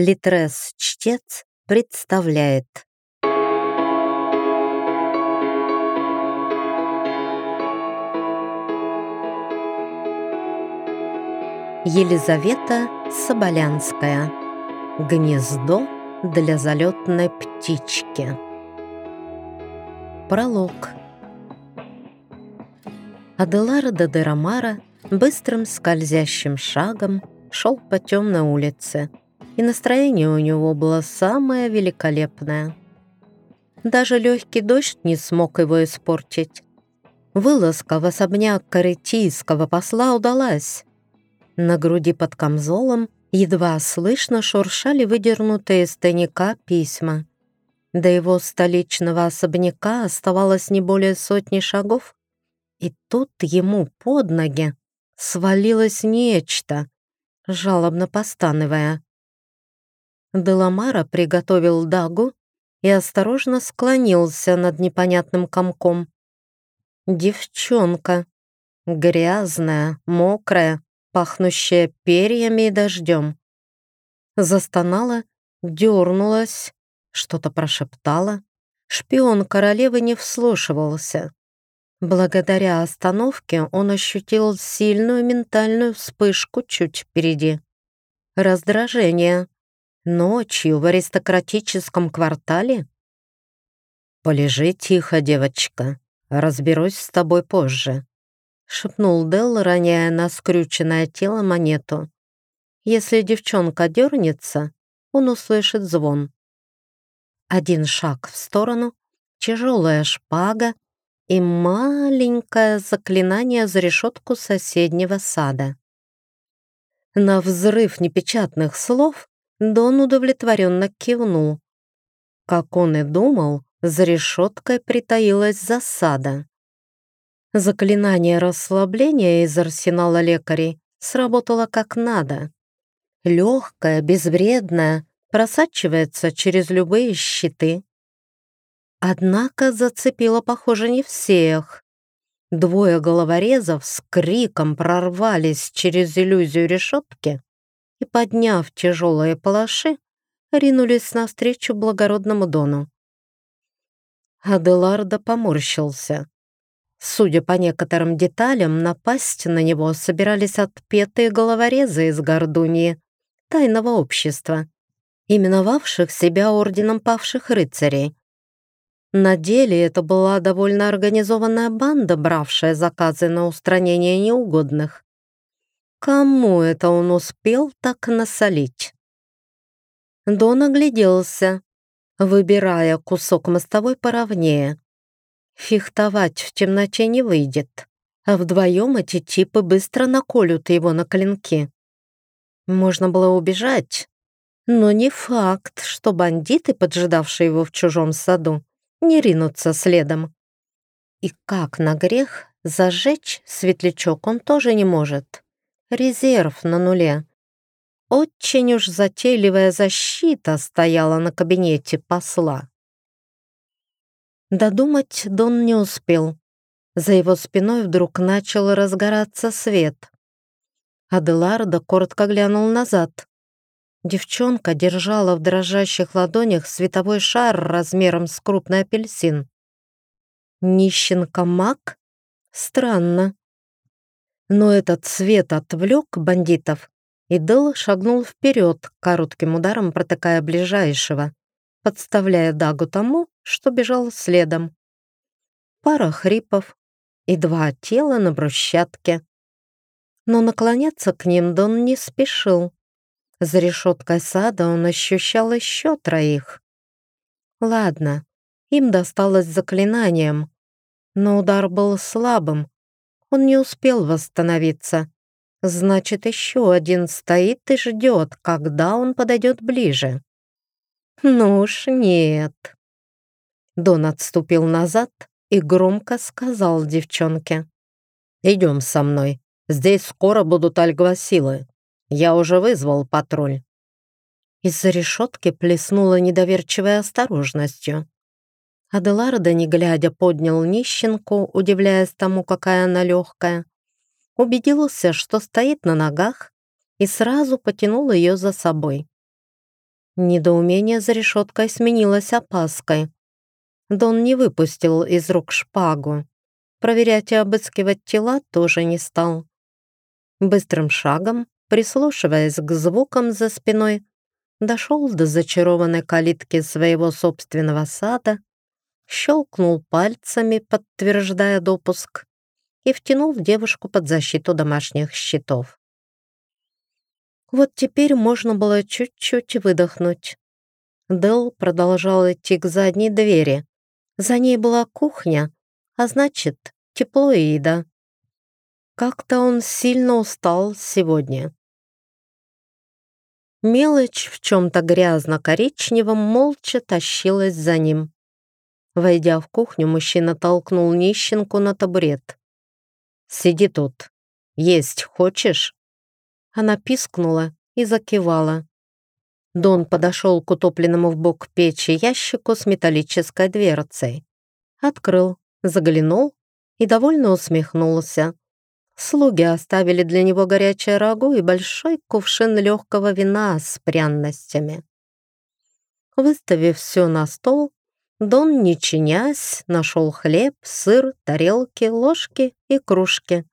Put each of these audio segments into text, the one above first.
Литрес-чтец представляет. Елизавета Соболянская. Гнездо для залетной птички. Пролог. Аделаро де Ромара быстрым скользящим шагом шел по темной улице, и настроение у него было самое великолепное. Даже легкий дождь не смог его испортить. Вылазка в особняк каретийского посла удалась. На груди под камзолом едва слышно шуршали выдернутые из тайника письма. До его столичного особняка оставалось не более сотни шагов, и тут ему под ноги свалилось нечто, жалобно постанывая. Деламара приготовил дагу и осторожно склонился над непонятным комком. Девчонка, грязная, мокрая, пахнущая перьями и дождем. Застонала, дернулась, что-то прошептала. Шпион королевы не вслушивался. Благодаря остановке он ощутил сильную ментальную вспышку чуть впереди. Раздражение. Ночью в аристократическом квартале? «Полежи тихо, девочка. Разберусь с тобой позже», — шепнул Делл, роняя на скрюченное тело монету. «Если девчонка дернется, он услышит звон». Один шаг в сторону, тяжелая шпага, и маленькое заклинание за решетку соседнего сада. На взрыв непечатных слов Дон удовлетворенно кивнул. Как он и думал, за решеткой притаилась засада. Заклинание расслабления из арсенала лекарей сработало как надо. Легкое, безвредное, просачивается через любые щиты, Однако зацепило, похоже, не всех. Двое головорезов с криком прорвались через иллюзию решетки и, подняв тяжелые палаши, ринулись навстречу благородному Дону. Аделардо поморщился. Судя по некоторым деталям, напасть на него собирались отпетые головорезы из Гордуньи, тайного общества, именовавших себя Орденом Павших Рыцарей. На деле это была довольно организованная банда, бравшая заказы на устранение неугодных. Кому это он успел так насолить? Дон огляделся, выбирая кусок мостовой поровнее. Фехтовать в темноте не выйдет, а вдвоем эти типы быстро наколют его на клинки. Можно было убежать, но не факт, что бандиты, поджидавшие его в чужом саду, не ринуться следом. И как на грех зажечь светлячок он тоже не может. Резерв на нуле. Очень уж затейливая защита стояла на кабинете посла. Додумать Дон не успел. За его спиной вдруг начал разгораться свет. Аделардо коротко глянул назад. Девчонка держала в дрожащих ладонях световой шар размером с крупный апельсин. Нищенка-маг? Странно. Но этот свет отвлек бандитов, и Дэл шагнул вперед, коротким ударом протыкая ближайшего, подставляя дагу тому, что бежал следом. Пара хрипов и два тела на брусчатке. Но наклоняться к ним Дон не спешил. За решеткой сада он ощущал еще троих. Ладно, им досталось заклинанием, но удар был слабым. Он не успел восстановиться. Значит, еще один стоит и ждет, когда он подойдет ближе. Ну уж нет. Дон отступил назад и громко сказал девчонке. «Идем со мной. Здесь скоро будут альгвасилы. Я уже вызвал патруль». Из-за решетки плеснула недоверчивой осторожностью. Аделарда, не глядя, поднял нищенку, удивляясь тому, какая она легкая. Убедился, что стоит на ногах, и сразу потянул ее за собой. Недоумение за решеткой сменилось опаской. Дон не выпустил из рук шпагу. Проверять и обыскивать тела тоже не стал. Быстрым шагом, прислушиваясь к звукам за спиной, дошел до зачарованной калитки своего собственного сада, щелкнул пальцами, подтверждая допуск, и втянул девушку под защиту домашних щитов. Вот теперь можно было чуть-чуть выдохнуть. Дел продолжал идти к задней двери. За ней была кухня, а значит, тепло и еда. Как-то он сильно устал сегодня. Мелочь в чем-то грязно-коричневом молча тащилась за ним. Войдя в кухню, мужчина толкнул нищенку на табурет. «Сиди тут. Есть хочешь?» Она пискнула и закивала. Дон подошел к утопленному в бок печи ящику с металлической дверцей. Открыл, заглянул и довольно усмехнулся. Слуги оставили для него горячее рагу и большой кувшин легкого вина с пряностями. Выставив все на стол, Дон, не чинясь, нашел хлеб, сыр, тарелки, ложки и кружки.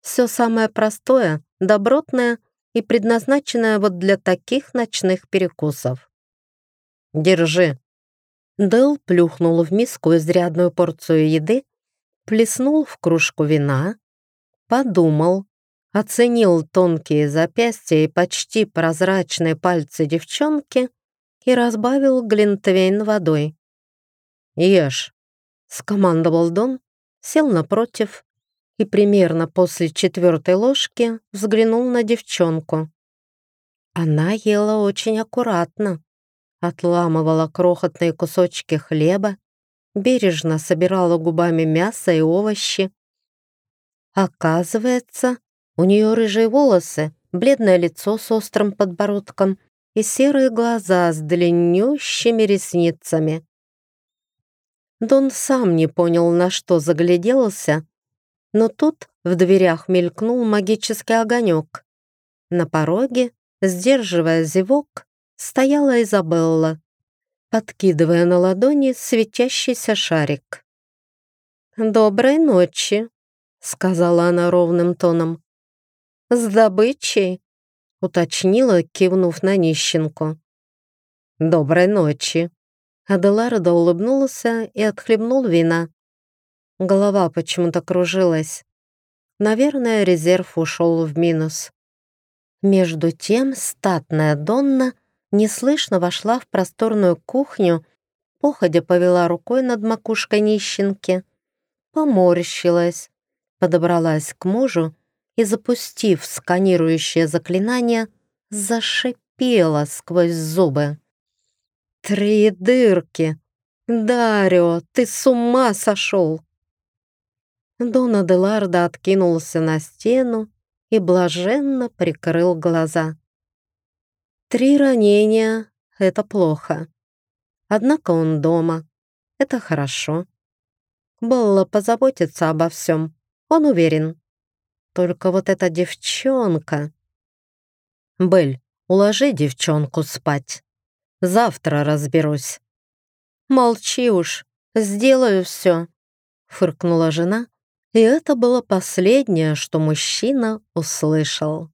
Все самое простое, добротное и предназначенное вот для таких ночных перекусов. «Держи». Дэл плюхнул в миску изрядную порцию еды, плеснул в кружку вина, подумал, оценил тонкие запястья и почти прозрачные пальцы девчонки и разбавил глинтвейн водой. «Ешь», — скомандовал Дон, сел напротив и примерно после четвертой ложки взглянул на девчонку. Она ела очень аккуратно, отламывала крохотные кусочки хлеба, бережно собирала губами мясо и овощи. Оказывается, у нее рыжие волосы, бледное лицо с острым подбородком и серые глаза с длиннющими ресницами. Дон сам не понял, на что загляделся, но тут в дверях мелькнул магический огонек. На пороге, сдерживая зевок, стояла Изабелла, подкидывая на ладони светящийся шарик. «Доброй ночи», — сказала она ровным тоном. «С добычей», — уточнила, кивнув на нищенку. «Доброй ночи», Аделардо улыбнулся и отхлебнул вина. Голова почему-то кружилась. Наверное, резерв ушел в минус. Между тем статная Донна неслышно вошла в просторную кухню, походя повела рукой над макушкой нищенки, поморщилась, подобралась к мужу и, запустив сканирующее заклинание, зашипела сквозь зубы. Три дырки! Дарио, ты с ума сошел!» Дон Аделардо откинулся на стену и блаженно прикрыл глаза. Три ранения — это плохо. Однако он дома. Это хорошо. Белла позаботится обо всем, он уверен. Только вот эта девчонка... Бель, уложи девчонку спать. Завтра разберусь». «Молчи уж, сделаю все», — фыркнула жена, и это было последнее, что мужчина услышал.